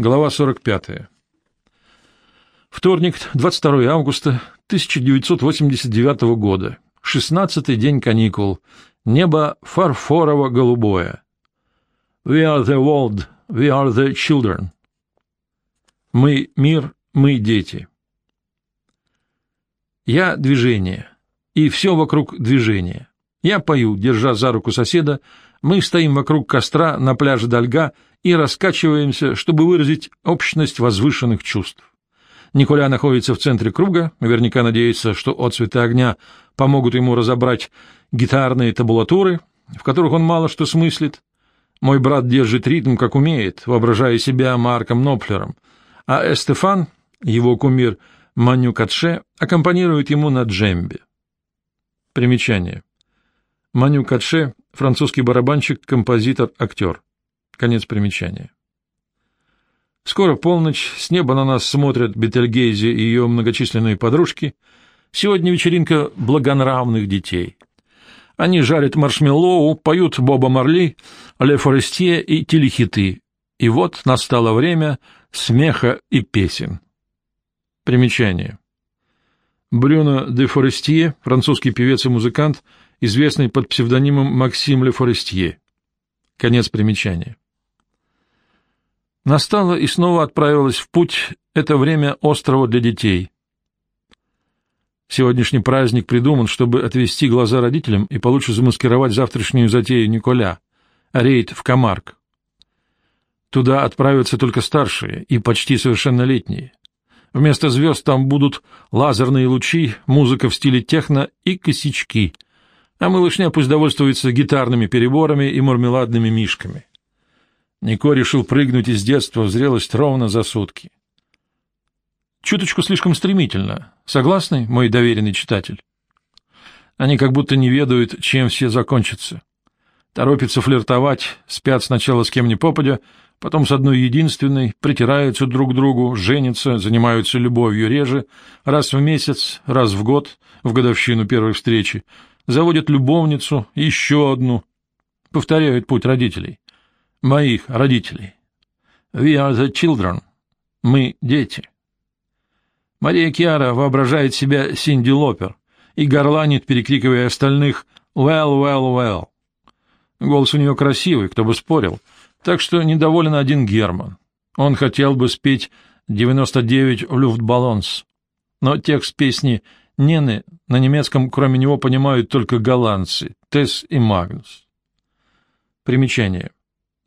Глава 45. Вторник, 22 августа 1989 года. 16-й день каникул. Небо фарфорово-голубое. We are the world, we are the children. Мы — мир, мы — дети. Я — движение, и все вокруг движения. Я пою, держа за руку соседа, мы стоим вокруг костра на пляже Дальга и раскачиваемся, чтобы выразить общность возвышенных чувств. Николя находится в центре круга, наверняка надеется, что отцветы огня помогут ему разобрать гитарные табулатуры, в которых он мало что смыслит. Мой брат держит ритм, как умеет, воображая себя Марком Нопфлером, а Эстефан, его кумир Маню Катше, аккомпанирует ему на джембе. Примечание. Маню Катше — французский барабанщик, композитор, актер. Конец примечания. Скоро полночь, с неба на нас смотрят Бетельгейзе и ее многочисленные подружки. Сегодня вечеринка благонравных детей. Они жарят маршмеллоу, поют Боба Марли, Ле Форестье и телехиты. И вот настало время смеха и песен. Примечание. Брюно де Форестье, французский певец и музыкант, известный под псевдонимом Максим Ле Форестье. Конец примечания. Настало и снова отправилась в путь это время острова для детей. Сегодняшний праздник придуман, чтобы отвести глаза родителям и получше замаскировать завтрашнюю затею Николя — рейд в Камарк. Туда отправятся только старшие и почти совершеннолетние. Вместо звезд там будут лазерные лучи, музыка в стиле техно и косячки, а малышня пусть довольствуется гитарными переборами и мармеладными мишками. Нико решил прыгнуть из детства в зрелость ровно за сутки. Чуточку слишком стремительно. Согласны, мой доверенный читатель? Они как будто не ведают, чем все закончится. Торопятся флиртовать, спят сначала с кем ни попадя, потом с одной единственной, притираются друг к другу, женятся, занимаются любовью реже, раз в месяц, раз в год, в годовщину первой встречи, заводят любовницу, еще одну, повторяют путь родителей моих родителей. We are the children. Мы дети. Мария Киара воображает себя Синди Лопер и горланит, перекрикивая остальных «well, well, well». Голос у нее красивый, кто бы спорил, так что недоволен один Герман. Он хотел бы спеть «99 в Люфтбаллонс», но текст песни Нены на немецком кроме него понимают только голландцы, Тесс и Магнус. Примечание.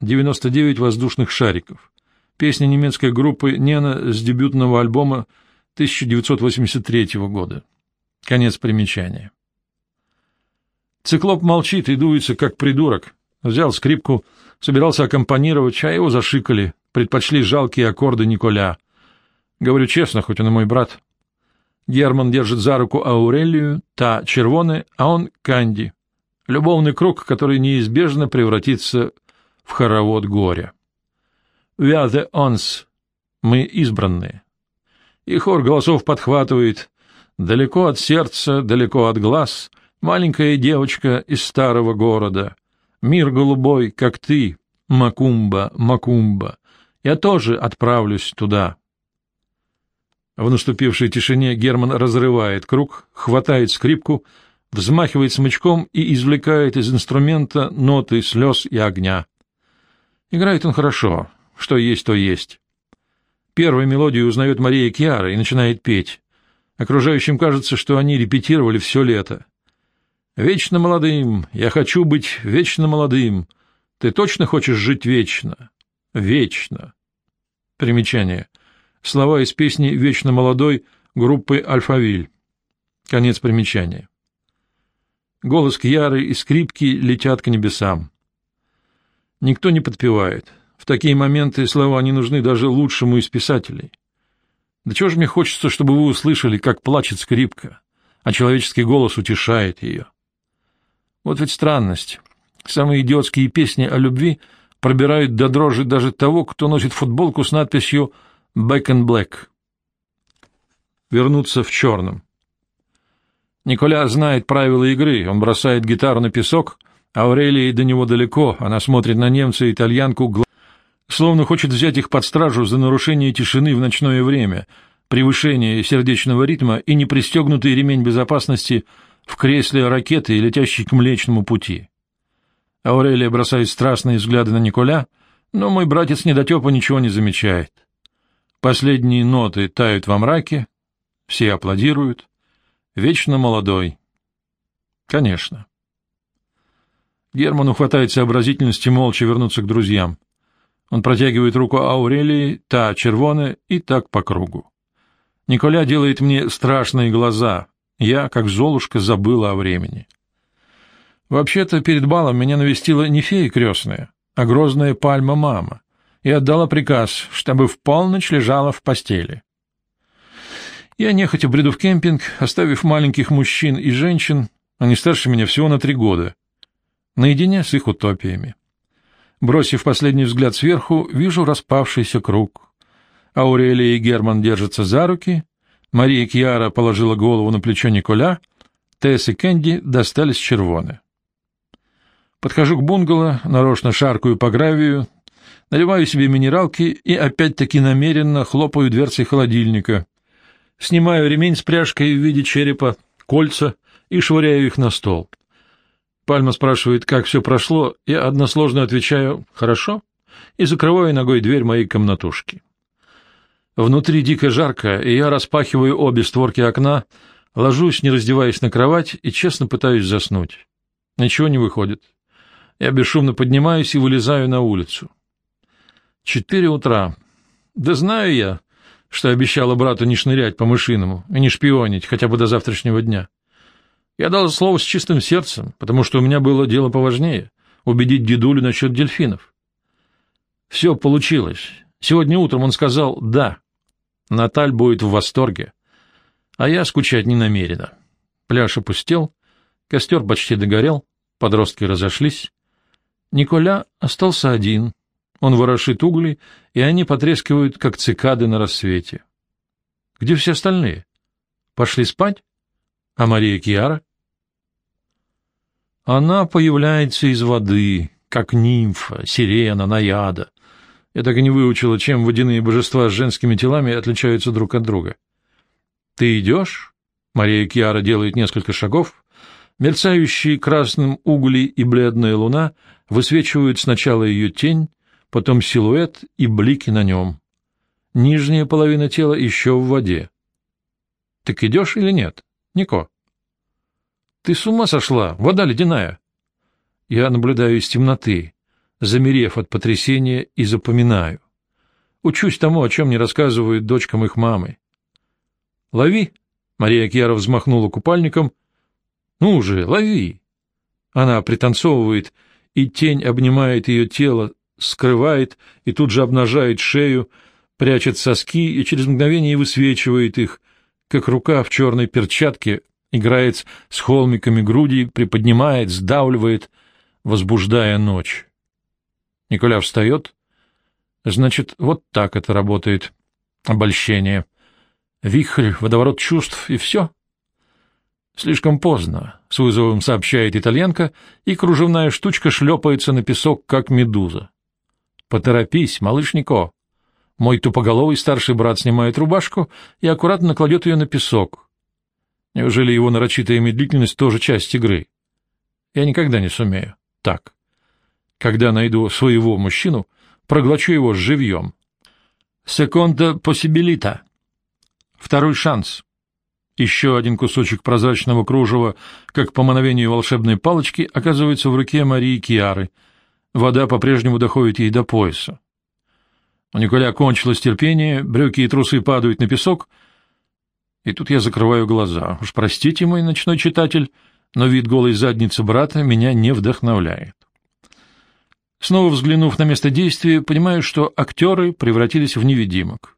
99 воздушных шариков. Песня немецкой группы «Нена» с дебютного альбома 1983 года. Конец примечания. Циклоп молчит и дуется, как придурок. Взял скрипку, собирался аккомпанировать, а его зашикали, предпочли жалкие аккорды Николя. Говорю честно, хоть он и мой брат. Герман держит за руку Аурелию, та червоная, а он Канди. Любовный круг, который неизбежно превратится в хоровод горя. «We are the ones» — мы избранные. И хор голосов подхватывает «Далеко от сердца, далеко от глаз, маленькая девочка из старого города, мир голубой, как ты, Макумба, Макумба, я тоже отправлюсь туда». В наступившей тишине Герман разрывает круг, хватает скрипку, взмахивает смычком и извлекает из инструмента ноты слез и огня. Играет он хорошо, что есть, то есть. Первую мелодию узнает Мария Киара и начинает петь. Окружающим кажется, что они репетировали все лето. «Вечно молодым, я хочу быть вечно молодым. Ты точно хочешь жить вечно? Вечно». Примечание. Слова из песни «Вечно молодой» группы «Альфавиль». Конец примечания. Голос Кьяры и скрипки летят к небесам. Никто не подпевает. В такие моменты слова не нужны даже лучшему из писателей. Да чего же мне хочется, чтобы вы услышали, как плачет скрипка, а человеческий голос утешает ее. Вот ведь странность. Самые идиотские песни о любви пробирают до дрожи даже того, кто носит футболку с надписью «Back and Black». Вернуться в черном. Николя знает правила игры, он бросает гитару на песок — Аурелии до него далеко, она смотрит на немца и итальянку, словно хочет взять их под стражу за нарушение тишины в ночное время, превышение сердечного ритма и непристегнутый ремень безопасности в кресле ракеты, летящей к Млечному пути. Аурелия бросает страстные взгляды на Николя, но мой братец недотепа ничего не замечает. Последние ноты тают во мраке, все аплодируют. Вечно молодой. Конечно. Герману хватает сообразительности молча вернуться к друзьям. Он протягивает руку Аурелии, та червоная, и так по кругу. Николя делает мне страшные глаза. Я, как Золушка, забыла о времени. Вообще-то перед балом меня навестила не фея крестная, а грозная пальма-мама, и отдала приказ, чтобы в полночь лежала в постели. Я нехотя бреду в кемпинг, оставив маленьких мужчин и женщин, они старше меня всего на три года, наедине с их утопиями. Бросив последний взгляд сверху, вижу распавшийся круг. Аурелия и Герман держатся за руки, Мария Кьяра положила голову на плечо Николя, Тесс и Кэнди достались червоны. Подхожу к бунгало, нарочно шаркаю по гравию, наливаю себе минералки и опять-таки намеренно хлопаю дверцей холодильника. Снимаю ремень с пряжкой в виде черепа, кольца и швыряю их на стол. Пальма спрашивает, как все прошло, я односложно отвечаю «хорошо» и закрываю ногой дверь моей комнатушки. Внутри дико жарко, и я распахиваю обе створки окна, ложусь, не раздеваясь на кровать, и честно пытаюсь заснуть. Ничего не выходит. Я бесшумно поднимаюсь и вылезаю на улицу. Четыре утра. Да знаю я, что обещала брату не шнырять по мышиному и не шпионить хотя бы до завтрашнего дня. Я дал слово с чистым сердцем, потому что у меня было дело поважнее — убедить дедулю насчет дельфинов. Все получилось. Сегодня утром он сказал «да». Наталь будет в восторге. А я скучать не намерена. Пляж опустел, костер почти догорел, подростки разошлись. Николя остался один. Он ворошит угли, и они потрескивают, как цикады на рассвете. Где все остальные? Пошли спать? А Мария Киара? Она появляется из воды, как нимфа, сирена, наяда. Я так и не выучила, чем водяные божества с женскими телами отличаются друг от друга. Ты идешь? Мария Киара делает несколько шагов, Мерцающие красным угли и бледная луна высвечивают сначала ее тень, потом силуэт и блики на нем. Нижняя половина тела еще в воде. Так идешь или нет, Нико? Ты с ума сошла? Вода ледяная. Я наблюдаю из темноты, замерев от потрясения и запоминаю. Учусь тому, о чем мне рассказывают дочкам их мамы. Лови! Мария Кьяра взмахнула купальником — ну же, лови! Она пританцовывает, и тень обнимает ее тело, скрывает и тут же обнажает шею, прячет соски и через мгновение высвечивает их, как рука в черной перчатке играет с холмиками груди, приподнимает, сдавливает, возбуждая ночь. Николя встает. Значит, вот так это работает. Обольщение. Вихрь, водоворот чувств, и все. Слишком поздно, с вызовом сообщает итальянка, и кружевная штучка шлепается на песок, как медуза. Поторопись, малыш Нико. Мой тупоголовый старший брат снимает рубашку и аккуратно кладет ее на песок. Неужели его нарочитая медлительность тоже часть игры? Я никогда не сумею. Так. Когда найду своего мужчину, проглочу его живьем. Секонда посибилита. Второй шанс. Еще один кусочек прозрачного кружева, как по мановению волшебной палочки, оказывается в руке Марии Киары. Вода по-прежнему доходит ей до пояса. У Николя кончилось терпение, брюки и трусы падают на песок, и тут я закрываю глаза. Уж простите, мой ночной читатель, но вид голой задницы брата меня не вдохновляет. Снова взглянув на место действия, понимаю, что актеры превратились в невидимок.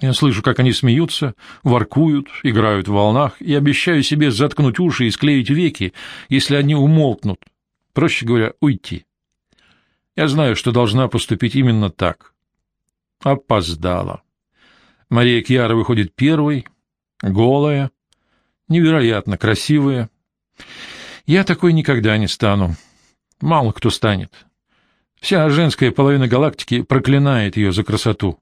Я слышу, как они смеются, воркуют, играют в волнах, и обещаю себе заткнуть уши и склеить веки, если они умолкнут. Проще говоря, уйти. Я знаю, что должна поступить именно так. Опоздала. Мария Кьяра выходит первой, голая, невероятно красивая. Я такой никогда не стану. Мало кто станет. Вся женская половина галактики проклинает ее за красоту.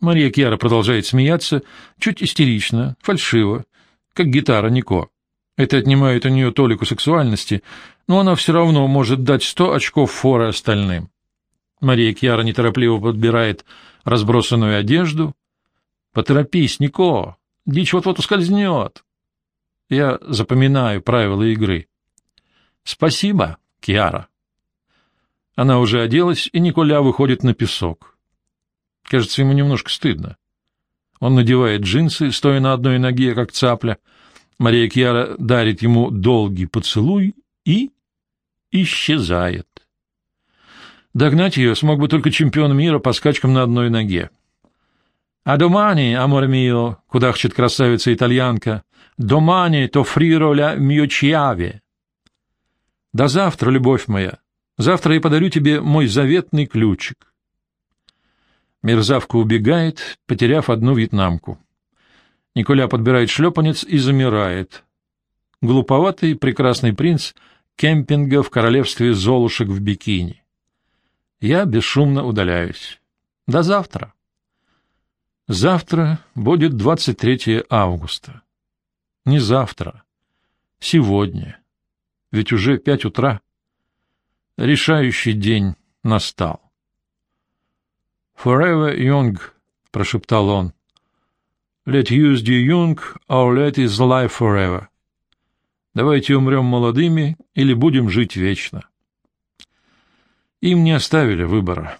Мария Кьяра продолжает смеяться, чуть истерично, фальшиво, как гитара Нико. Это отнимает у нее толику сексуальности, но она все равно может дать сто очков форы остальным. Мария Кьяра неторопливо подбирает разбросанную одежду. «Поторопись, Нико, дичь вот-вот ускользнет». Я запоминаю правила игры. «Спасибо, Кьяра». Она уже оделась, и Николя выходит на песок. Кажется, ему немножко стыдно. Он надевает джинсы, стоя на одной ноге, как цапля. Мария Кьяра дарит ему долгий поцелуй и исчезает. Догнать ее смог бы только чемпион мира по скачкам на одной ноге. «А домани, амор мио», — кудахчет красавица-итальянка, «домани то фриро ля мио чиаве». «До завтра, любовь моя. Завтра я подарю тебе мой заветный ключик». Мерзавка убегает, потеряв одну вьетнамку. Николя подбирает шлепанец и замирает. Глуповатый прекрасный принц кемпинга в королевстве золушек в бикини. Я бесшумно удаляюсь. До завтра. Завтра будет 23 августа. Не завтра. Сегодня. Ведь уже пять утра. Решающий день настал. «Forever young», — прошептал он. «Let use the young, or let is life forever». Давайте умрем молодыми или будем жить вечно. Им не оставили выбора.